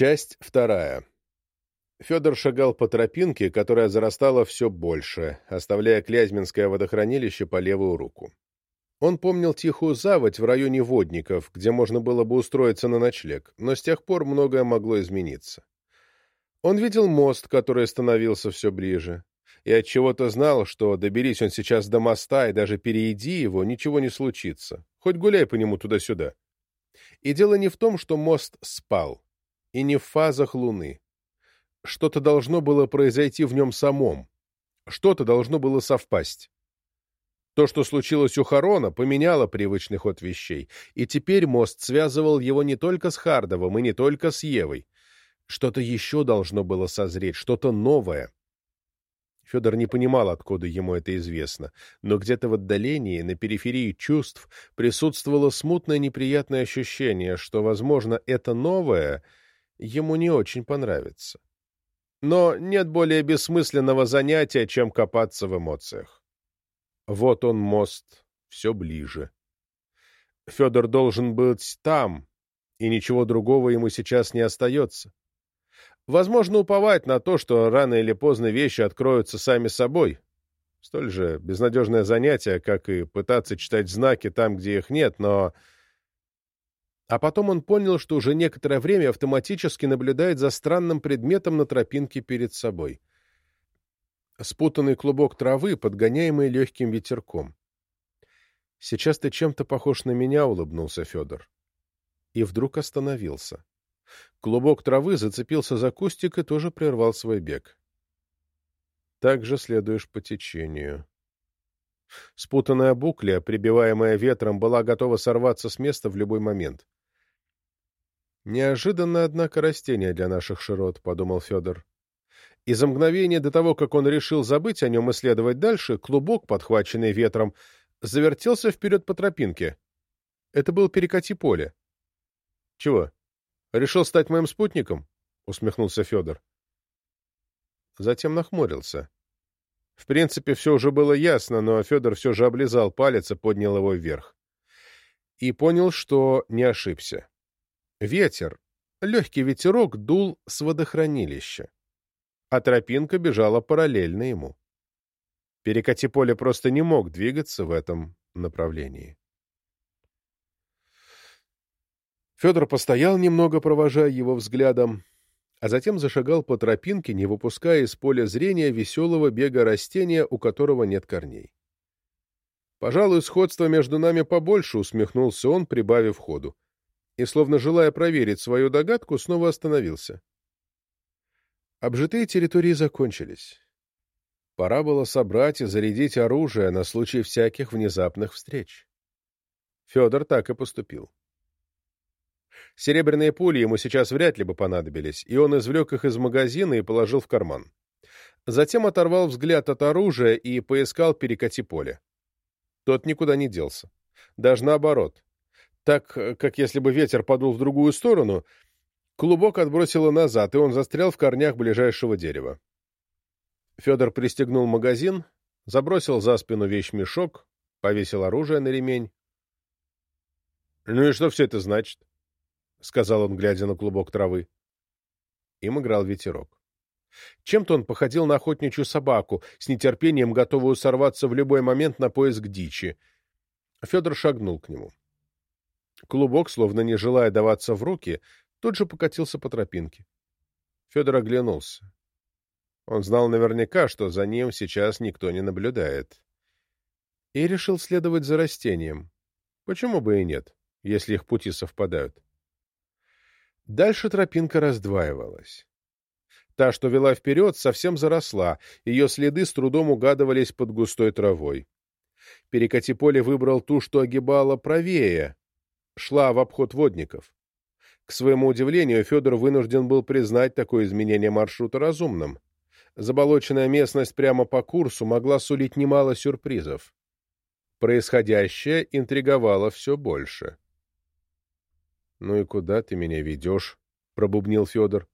Часть вторая. Федор шагал по тропинке, которая зарастала все больше, оставляя Клязьминское водохранилище по левую руку. Он помнил тихую заводь в районе Водников, где можно было бы устроиться на ночлег, но с тех пор многое могло измениться. Он видел мост, который становился все ближе, и от чего то знал, что доберись он сейчас до моста и даже перейди его, ничего не случится, хоть гуляй по нему туда-сюда. И дело не в том, что мост спал, и не в фазах Луны. Что-то должно было произойти в нем самом, что-то должно было совпасть. То, что случилось у Харона, поменяло привычный ход вещей, и теперь мост связывал его не только с Хардовым и не только с Евой. Что-то еще должно было созреть, что-то новое. Федор не понимал, откуда ему это известно, но где-то в отдалении, на периферии чувств, присутствовало смутное неприятное ощущение, что, возможно, это новое ему не очень понравится. Но нет более бессмысленного занятия, чем копаться в эмоциях. Вот он, мост, все ближе. Федор должен быть там, и ничего другого ему сейчас не остается. Возможно, уповать на то, что рано или поздно вещи откроются сами собой. Столь же безнадежное занятие, как и пытаться читать знаки там, где их нет, но... А потом он понял, что уже некоторое время автоматически наблюдает за странным предметом на тропинке перед собой. Спутанный клубок травы, подгоняемый легким ветерком. «Сейчас ты чем-то похож на меня», — улыбнулся Федор. И вдруг остановился. Клубок травы зацепился за кустик и тоже прервал свой бег. Так же следуешь по течению. Спутанная букля, прибиваемая ветром, была готова сорваться с места в любой момент. «Неожиданно, однако, растение для наших широт», — подумал Федор. И за мгновение до того, как он решил забыть о нем и следовать дальше, клубок, подхваченный ветром, завертелся вперед по тропинке. Это был перекати поле. «Чего?» Решил стать моим спутником? — усмехнулся Федор. Затем нахмурился. В принципе, все уже было ясно, но Федор все же облизал палец и поднял его вверх. И понял, что не ошибся. Ветер, легкий ветерок, дул с водохранилища, а тропинка бежала параллельно ему. Перекати поле просто не мог двигаться в этом направлении. Федор постоял немного, провожая его взглядом, а затем зашагал по тропинке, не выпуская из поля зрения веселого бега растения, у которого нет корней. «Пожалуй, сходство между нами побольше», — усмехнулся он, прибавив ходу. И, словно желая проверить свою догадку, снова остановился. Обжитые территории закончились. Пора было собрать и зарядить оружие на случай всяких внезапных встреч. Федор так и поступил. Серебряные пули ему сейчас вряд ли бы понадобились, и он извлек их из магазина и положил в карман. Затем оторвал взгляд от оружия и поискал перекати поле. Тот никуда не делся. Даже наоборот. Так, как если бы ветер подул в другую сторону, клубок отбросило назад, и он застрял в корнях ближайшего дерева. Федор пристегнул магазин, забросил за спину вещмешок, повесил оружие на ремень. «Ну и что все это значит?» — сказал он, глядя на клубок травы. Им играл ветерок. Чем-то он походил на охотничью собаку, с нетерпением готовую сорваться в любой момент на поиск дичи. Федор шагнул к нему. Клубок, словно не желая даваться в руки, тут же покатился по тропинке. Федор оглянулся. Он знал наверняка, что за ним сейчас никто не наблюдает. И решил следовать за растением. Почему бы и нет, если их пути совпадают? Дальше тропинка раздваивалась. Та, что вела вперед, совсем заросла, ее следы с трудом угадывались под густой травой. Перекати поле выбрал ту, что огибала правее, шла в обход водников. К своему удивлению, Федор вынужден был признать такое изменение маршрута разумным. Заболоченная местность прямо по курсу могла сулить немало сюрпризов. Происходящее интриговало все больше. «Ну и куда ты меня ведешь?» — пробубнил Федор.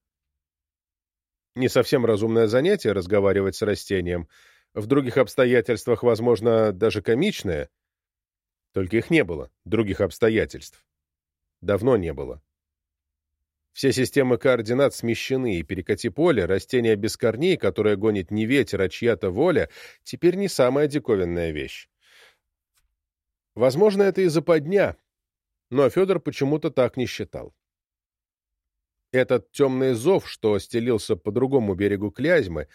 Не совсем разумное занятие разговаривать с растением. В других обстоятельствах, возможно, даже комичное. Только их не было, других обстоятельств. Давно не было. Все системы координат смещены, и перекати поле, растение без корней, которое гонит не ветер, а чья-то воля, теперь не самая диковинная вещь. Возможно, это из-за подня, но Федор почему-то так не считал. Этот темный зов, что стелился по другому берегу Клязьмы,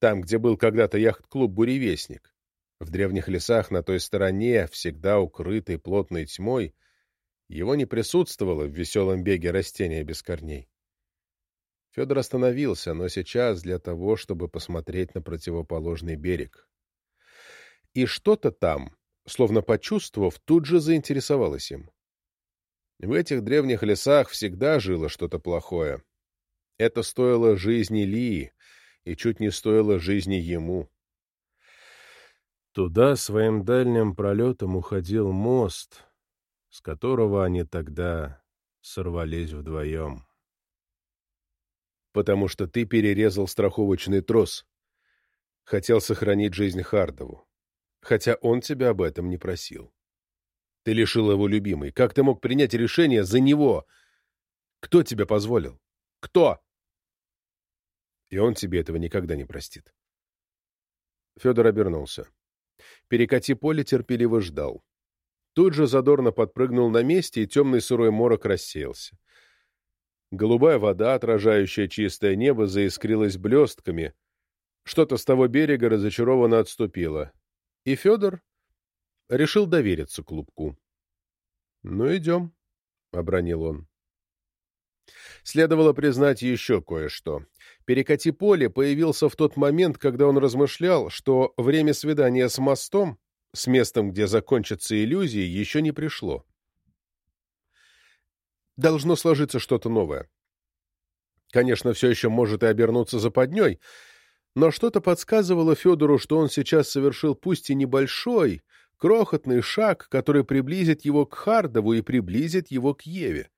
там, где был когда-то яхт-клуб «Буревестник», в древних лесах на той стороне, всегда укрытой плотной тьмой, его не присутствовало в веселом беге растения без корней. Федор остановился, но сейчас для того, чтобы посмотреть на противоположный берег. И что-то там, словно почувствовав, тут же заинтересовалось им. В этих древних лесах всегда жило что-то плохое. Это стоило жизни Лии, и чуть не стоило жизни ему. Туда своим дальним пролетом уходил мост, с которого они тогда сорвались вдвоем. «Потому что ты перерезал страховочный трос. Хотел сохранить жизнь Хардову. Хотя он тебя об этом не просил. Ты лишил его любимой. Как ты мог принять решение за него? Кто тебе позволил? Кто?» И он тебе этого никогда не простит. Федор обернулся. Перекати поле терпеливо ждал. Тут же задорно подпрыгнул на месте, и темный сырой морок рассеялся. Голубая вода, отражающая чистое небо, заискрилась блестками. Что-то с того берега разочарованно отступило. И Федор решил довериться клубку. — Ну, идем, — обронил он. Следовало признать еще кое-что. Перекати поле появился в тот момент, когда он размышлял, что время свидания с мостом с местом, где закончатся иллюзии, еще не пришло. Должно сложиться что-то новое. Конечно, все еще может и обернуться западней, но что-то подсказывало Федору, что он сейчас совершил пусть и небольшой, крохотный шаг, который приблизит его к Хардову и приблизит его к Еве.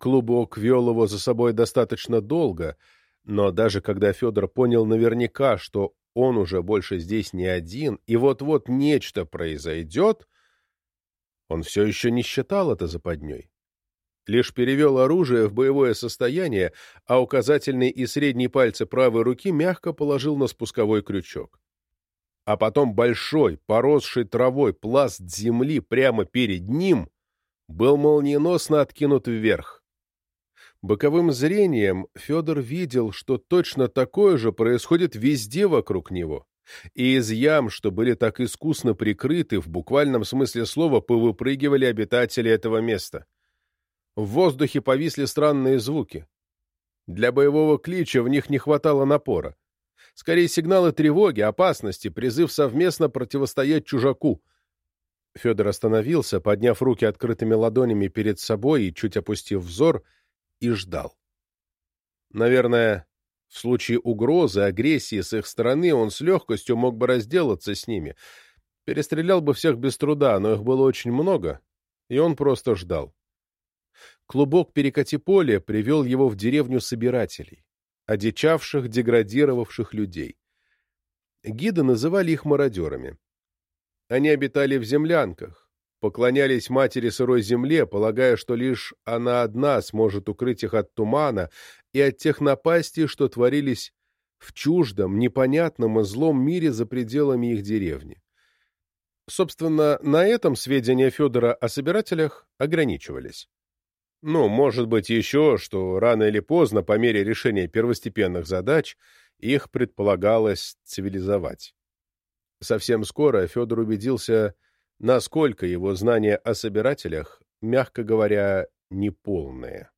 Клубок вел его за собой достаточно долго, но даже когда Федор понял наверняка, что он уже больше здесь не один, и вот-вот нечто произойдет, он все еще не считал это западней. Лишь перевел оружие в боевое состояние, а указательный и средний пальцы правой руки мягко положил на спусковой крючок. А потом большой, поросший травой пласт земли прямо перед ним был молниеносно откинут вверх. Боковым зрением Федор видел, что точно такое же происходит везде вокруг него. И из ям, что были так искусно прикрыты, в буквальном смысле слова, повыпрыгивали обитатели этого места. В воздухе повисли странные звуки. Для боевого клича в них не хватало напора. Скорее сигналы тревоги, опасности, призыв совместно противостоять чужаку. Федор остановился, подняв руки открытыми ладонями перед собой и, чуть опустив взор, — и ждал. Наверное, в случае угрозы, агрессии с их стороны он с легкостью мог бы разделаться с ними. Перестрелял бы всех без труда, но их было очень много, и он просто ждал. Клубок перекати поле привел его в деревню собирателей, одичавших, деградировавших людей. Гиды называли их мародерами. Они обитали в землянках, поклонялись матери сырой земле, полагая, что лишь она одна сможет укрыть их от тумана и от тех напастей, что творились в чуждом, непонятном и злом мире за пределами их деревни. Собственно, на этом сведения Федора о собирателях ограничивались. Ну, может быть, еще, что рано или поздно, по мере решения первостепенных задач, их предполагалось цивилизовать. Совсем скоро Федор убедился, насколько его знания о собирателях, мягко говоря, неполные.